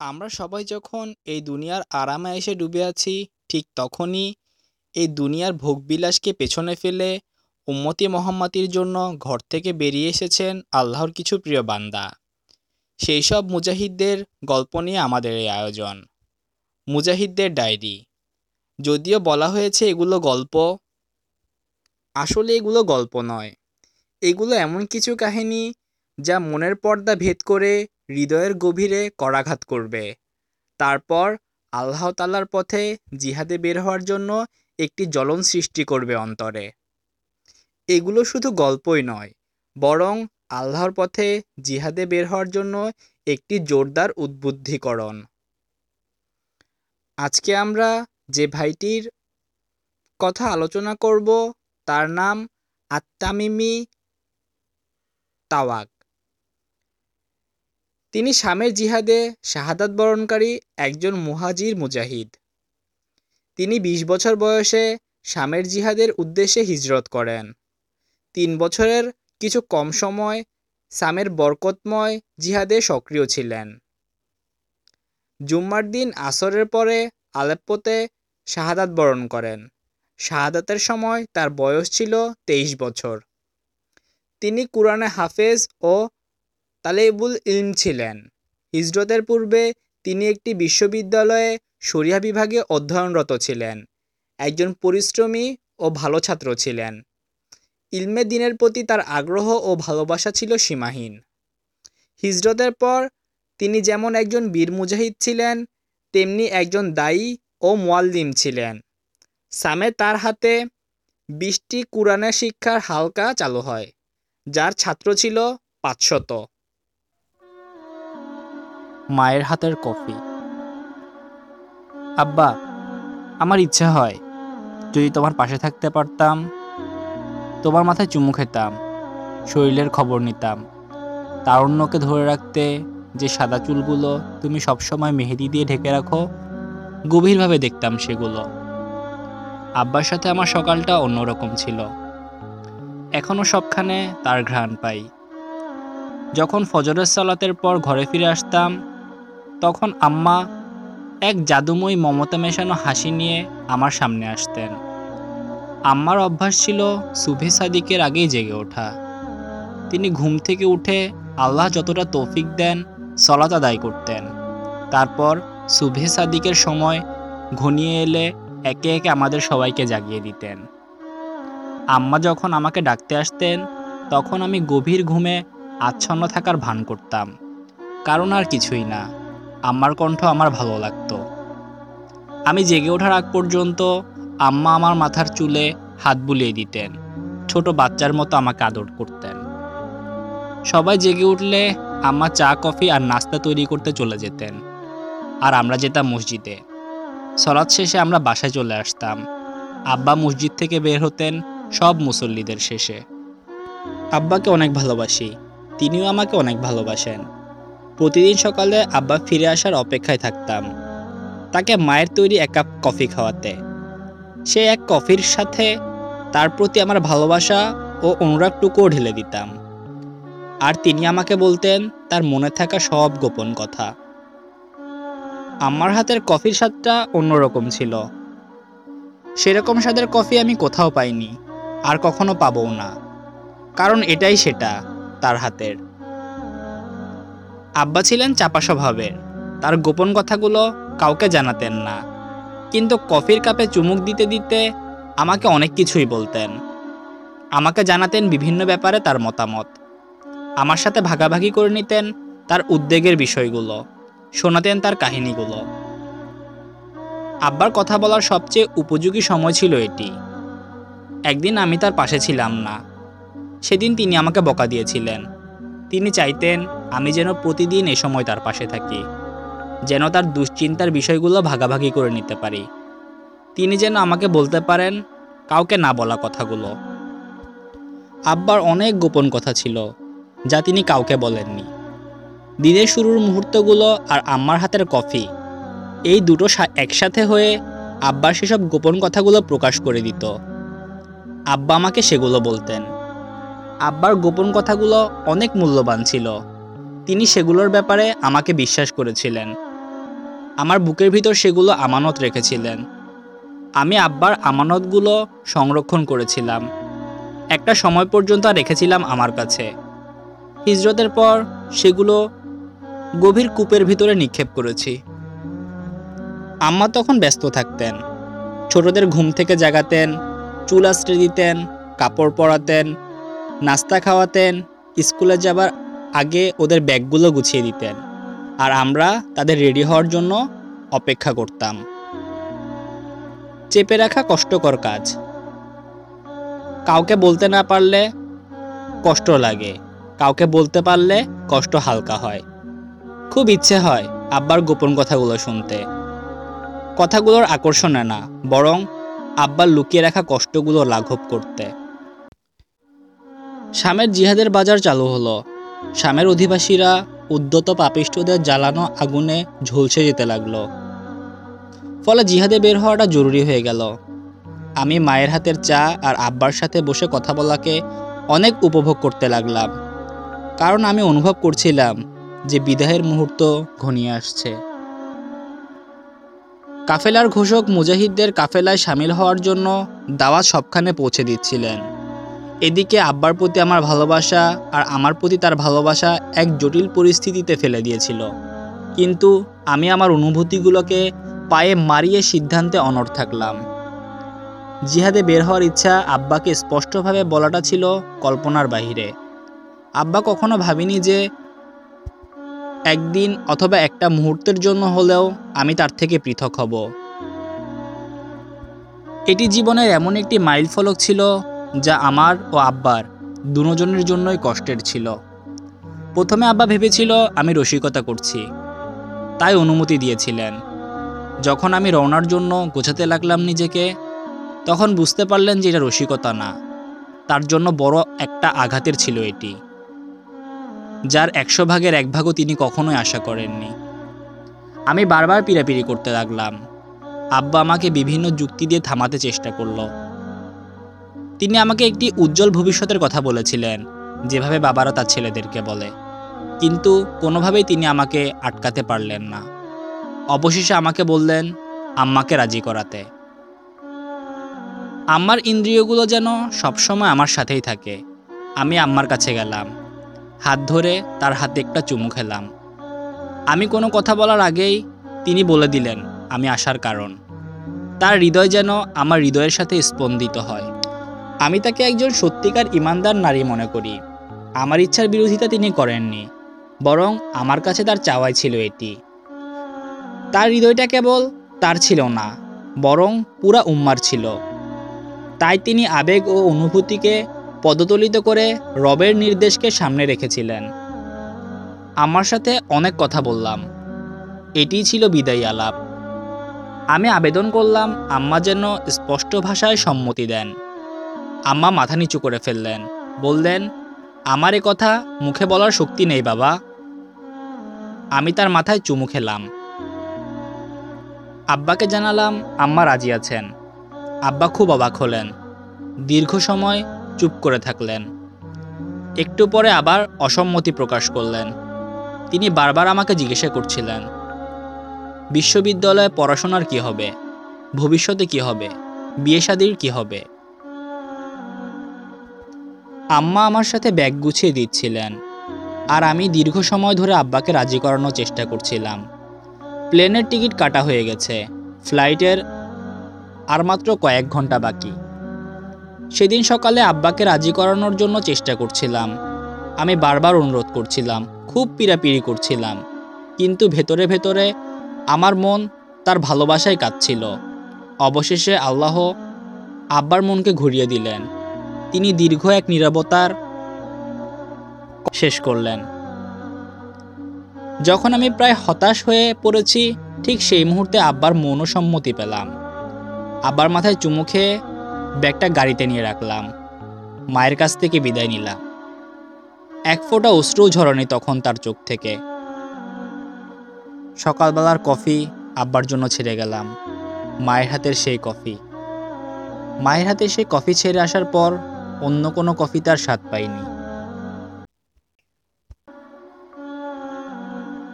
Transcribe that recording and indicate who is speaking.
Speaker 1: আমরা সবাই যখন এই দুনিয়ার আরামে এসে ডুবে আছি, ঠিক তখনই এই দুনিয়ার ভোগবিলাসকে পেছনে ফেলে উম্মতি মোহাম্মতির জন্য ঘর থেকে বেরিয়ে এসেছেন আল্লাহর কিছু প্রিয় বান্দা। সেই সব মুজাহিদদের গল্প নিয়ে আমাদের এই আয়োজন। মুজাহিদদের ডায়েরি। যদিও বলা হয়েছে এগুলো গল্প, আসলে এগুলো গল্প নয়। এগুলো এমন কিছু কাহিনী যা মনের পর্দা ভেদ করে হৃদয়ের গভীরে করাঘাত করবে। তারপর আল্লাহ তাল্লার পথে জিহাদে বের হওয়ার জন্য একটি জ্বলন সৃষ্টি করবে অন্তরে। এগুলো শুধু গল্পই নয়, বরং আল্লাহর পথে জিহাদে বের হওয়ার জন্য একটি জোরদার উদ্বুদ্ধিকরণ। আজকে আমরা যে ভাইটির কথা আলোচনা করব, তার নাম আত্মামিমি তাওয়াক। তিনি শামের জিহাদে শাহাদাত বরণকারী একজন মুহাজির মুজাহিদ। তিনি ২০ বছর বয়সে শামের জিহাদের উদ্দেশ্যে হিজরত করেন। তিন বছরের কিছু কম সময় সামের বরকতময় জিহাদে সক্রিয় ছিলেন। জুম্মার দিন আসরের পরে আলেপ্পোতে শাহাদাত বরণ করেন। শাহাদাতের সময় তার বয়স ছিল তেইশ বছর। তিনি কুরআনে হাফেজ ও তালেবুল ইলম ছিলেন। হিজরতের পূর্বে তিনি একটি বিশ্ববিদ্যালয়ে শরিয়া বিভাগে অধ্যয়নরত ছিলেন। একজন পরিশ্রমী ও ভালো ছাত্র ছিলেন। ইলমে দিনের প্রতি তার আগ্রহ ও ভালোবাসা ছিল সীমাহীন। হিজরতের পর তিনি যেমন একজন বীর মুজাহিদ ছিলেন, তেমনি একজন দায়ী ও মোয়াল্লিম ছিলেন। সামে তার হাতে বিশটি কুরআনের শিক্ষার হালকা চালু হয়, যার ছাত্র ছিল পাঁচশত। মায়ের হাতের কফি। আব্বা, আমার ইচ্ছা হয়, যদি তোমার পাশে থাকতে পারতাম, তোমার মাথায় চুমু খেতাম, শরীরের খবর নিতাম। তারুণ্যকে ধরে রাখতে যে সাদা চুলগুলো তুমি সবসময় মেহেদি দিয়ে ঢেকে রাখো, গভীরভাবে দেখতাম সেগুলো। আব্বার সাথে আমার সকালটা অন্যরকম ছিল। এখনও সবখানে তার ঘ্রাণ পাই। যখন ফজরের সালাতের পর ঘরে ফিরে আসতাম তখন আম্মা এক জাদুময়ী মমতা মেশানো হাসি নিয়ে আমার সামনে আসতেন। আম্মার অভ্যাস ছিল সুভে সাদিকের আগেই জেগে ওঠা। তিনি ঘুম থেকে উঠে আল্লাহ যতটা তৌফিক দেন সলাত আদায় করতেন। তারপর সুভে সাদিকের সময় ঘনিয়ে এলে একে একে আমাদের সবাইকে জাগিয়ে দিতেন। আম্মা যখন আমাকে ডাকতে আসতেন, তখন আমি গভীর ঘুমে আচ্ছন্ন থাকার ভান করতাম। কারণ আর কিছুই না। আম্মার কণ্ঠ আমার ভালো লাগতো। আমি জেগে ওঠার আগ পর্যন্ত আম্মা আমার মাথার চুলে হাত বুলিয়ে দিতেন, ছোট বাচ্চার মতো আমাকে আদর করতেন। সবাই জেগে উঠলে আম্মা চা, কফি আর নাস্তা তৈরি করতে চলে যেতেন। আর আমরা যেতাম মসজিদে। সলাৎ শেষে আমরা বাসায় চলে আসতাম। আব্বা মসজিদ থেকে বের হতেন সব মুসল্লিদের শেষে। আব্বাকে অনেক ভালোবাসি, তিনিও আমাকে অনেক ভালোবাসেন। প্রতিদিন সকালে আব্বা ফিরে আসার অপেক্ষায় থাকতাম। তাকে মায়ের তৈরি এক কাপ কফি খাওয়াতে। সে এক কফির সাথে তার প্রতি আমার ভালোবাসা ও অনুরাগটুকুও ঢেলে দিতাম। আর তিনি আমাকে বলতেন, তার মনে থাকা সব গোপন কথা। আমার হাতের কফির স্বাদটা অন্যরকম ছিল। সেরকম স্বাদের কফি আমি কোথাও পাইনি, আর কখনো পাবও না। কারণ এটাই সেটা, তার হাতের। আব্বা ছিলেন চাপা স্বভাবের। তার গোপন কথাগুলো কাউকে জানাতেন না। কিন্তু কফির কাপে চুমুক দিতে দিতে আমাকে অনেক কিছুই বলতেন। আমাকে জানাতেন বিভিন্ন ব্যাপারে তার মতামত। আমার সাথে ভাগাভাগি করে নিতেন তার উদ্বেগের বিষয়গুলো, শোনাতেন তার কাহিনীগুলো। আব্বার কথা বলার সবচেয়ে উপযোগী সময় ছিল এটি। একদিন আমি তার পাশে ছিলাম না। সেদিন তিনি আমাকে বকা দিয়েছিলেন। তিনি চাইতেন আমি যেন প্রতিদিন এ সময় তার পাশে থাকি, যেন তার দুশ্চিন্তার বিষয়গুলো ভাগাভাগি করে নিতে পারি। তিনি যেন আমাকে বলতে পারেন, কাউকে না বলা কথাগুলো। আব্বার অনেক গোপন কথা ছিল, যা তিনি কাউকে বলেননি। দিনের শুরুর মুহূর্তগুলো আর আম্মার হাতের কফি, এই দুটো একসাথে হয়ে আব্বার সেসব গোপন কথাগুলো প্রকাশ করে দিত। আব্বা আমাকে সেগুলো বলতেন। আব্বার গোপন কথাগুলো অনেক মূল্যবান ছিল। তিনি সেগুলোর ব্যাপারে আমাকে বিশ্বাস করেছিলেন। আমার বুকের ভিতর সেগুলো আমানত রেখেছিলেন। আমি আব্বার আমানতগুলো সংরক্ষণ করেছিলাম। একটা সময় পর্যন্ত রেখেছিলাম আমার কাছে। হিজরতের পর সেগুলো গভীর কূপের ভিতরে নিক্ষেপ করেছি। আম্মা তখন ব্যস্ত থাকতেন। ছোটদের ঘুম থেকে জাগাতেন, চুল আশ্রে দিতেন, কাপড় পরাতেন, নাস্তা খাওয়াতেন, স্কুলে যাবার আগে ওদের ব্যাগগুলো গুছিয়ে দিতেন আর আমরা তাদের রেডি হওয়ার জন্য অপেক্ষা করতাম। চেপে রাখা কষ্টকর কাজ। কাউকে বলতে না পারলে কষ্ট লাগে, কাউকে বলতে পারলে কষ্ট হালকা হয়। খুব ইচ্ছে হয় আব্বার গোপন কথাগুলো শুনতে। কথাগুলোর আকর্ষণে না বরং আব্বার লুকিয়ে রাখা কষ্টগুলো লাঘব করতে। শামের জিহাদের বাজার চালু হলো। শামের অধিবাসীরা উদ্যত পাপিষ্ঠদের জ্বালানো আগুনে ঝলসে যেতে লাগল। ফলে জিহাদে বের হওয়াটা জরুরি হয়ে গেল। আমি মায়ের হাতের চা আর আব্বার সাথে বসে কথা বলাকে অনেক উপভোগ করতে লাগলাম। কারণ আমি অনুভব করছিলাম যে বিদায়ের মুহূর্ত ঘনিয়ে আসছে। কাফেলার ঘোষক মুজাহিদদের কাফেলায় সামিল হওয়ার জন্য দাওয়াত সবখানে পৌঁছে দিচ্ছিলেন। এদিকে আব্বার প্রতি আমার ভালোবাসা আর আমার প্রতি তার ভালোবাসা এক জটিল পরিস্থিতিতে ফেলে দিয়েছিল। কিন্তু আমি আমার অনুভূতিগুলোকে পায়ে মারিয়ে সিদ্ধান্তে অনড় থাকলাম। জিহাদে বের হওয়ার ইচ্ছা আব্বাকে স্পষ্টভাবে বলাটা ছিল কল্পনার বাহিরে। আব্বা কখনো ভাবিনি যে একদিন অথবা একটা মুহূর্তের জন্য হলেও আমি তার থেকে পৃথক হব। এটি জীবনের এমন একটি মাইল ফলক ছিল যা আমার ও আব্বার দুজনের জন্যই কষ্টের ছিল। প্রথমে আব্বা ভেবেছিল আমি রসিকতা করছি। তাই অনুমতি দিয়েছিলেন। যখন আমি রওনার জন্য গোছাতে লাগলাম নিজেকে, তখন বুঝতে পারলেন যে এটা রসিকতা না। তার জন্য বড় একটা আঘাতের ছিল এটি, যার একশো ভাগের এক ভাগও তিনি কখনোই আশা করেননি। আমি বারবার পিড়াপিড়ি করতে লাগলাম। আব্বা আমাকে বিভিন্ন যুক্তি দিয়ে থামাতে চেষ্টা করল। তিনি আমাকে একটি উজ্জ্বল ভবিষ্যতের কথা বলেছিলেন, যেভাবে বাবারা তার ছেলেদেরকে বলে। কিন্তু কোনোভাবেই তিনি আমাকে আটকাতে পারলেন না। অবশেষে আমাকে বললেন, আম্মাকে রাজি করাতে। আম্মার ইন্দ্রিয়গুলো যেন সবসময় আমার সাথেই থাকে। আমি আম্মার কাছে গেলাম। হাত ধরে তার হাতে একটা চুমু খেলাম। আমি কোনো কথা বলার আগেই তিনি বলে দিলেন, আমি আসার কারণ। তার হৃদয় যেন আমার হৃদয়ের সাথে স্পন্দিত হয়। আমি তাকে একজন সত্যিকার ইমানদার নারী মনে করি। আমার ইচ্ছার বিরোধিতা তিনি করেননি, বরং আমার কাছে তার চাওয়াই ছিল এটি। তার হৃদয়টা কেবল তার ছিল না, বরং পুরা উম্মার ছিল। তাই তিনি আবেগ ও অনুভূতিকে পদতলিত করে রবের নির্দেশকে সামনে রেখেছিলেন। আমার সাথে অনেক কথা বললাম, এটিই ছিল বিদায়ী আলাপ। আমি আবেদন করলাম, আম্মা যেন স্পষ্ট ভাষায় সম্মতি দেন। আম্মা মাথা নিচু করে ফেললেন। বললেন, আমার এ কথা মুখে বলার শক্তি নেই বাবা। আমি তার মাথায় চুমু খেলাম। আব্বাকে জানালাম আম্মা রাজি আছেন। আব্বা খুব অবাক হলেন। দীর্ঘ সময় চুপ করে থাকলেন। একটু পরে আবার অসম্মতি প্রকাশ করলেন। তিনি বারবার আমাকে জিজ্ঞাসা করছিলেন, বিশ্ববিদ্যালয়ে পড়াশোনার কি হবে? ভবিষ্যতে কি হবে? বিয়ে শাদির কি হবে? আম্মা আমার সাথে ব্যাগ গুছিয়ে দিচ্ছিলেন, আর আমি দীর্ঘ সময় ধরে আব্বাকে রাজি করানোর চেষ্টা করছিলাম। প্লেনের টিকিট কাটা হয়ে গেছে, ফ্লাইটের আর মাত্র কয়েক ঘণ্টা বাকি। সেদিন সকালে আব্বাকে রাজি করানোর জন্য চেষ্টা করছিলাম। আমি বারবার অনুরোধ করছিলাম, খুব পিড়াপিড়ি করছিলাম, কিন্তু ভেতরে ভেতরে আমার মন তার ভালোবাসায় কাঁদছিল। অবশেষে আল্লাহ আব্বার মনকে ঘুরিয়ে দিলেন। তিনি দীর্ঘ এক নিরবতার শেষ করলেন। যখন আমি প্রায় হতাশ হয়ে পড়েছি, ঠিক সেই মুহূর্তে আব্বার মৌনসম্মতি পেলাম। আব্বার মাথায় চুমু খেয়ে ব্যাগটা গাড়িতে নিয়ে রাখলাম। মায়ের কাছ থেকে বিদায় নিলাম। এক ফোঁটা অশ্রুও ঝরনি তখন তার চোখ থেকে। সকালবেলার কফি আব্বার জন্য ছেড়ে গেলাম। মায়ের হাতের সেই কফি। মায়ের হাতে সেই কফি ছেড়ে আসার পর অন্য কোনো কফি তার স্বাদ পাইনি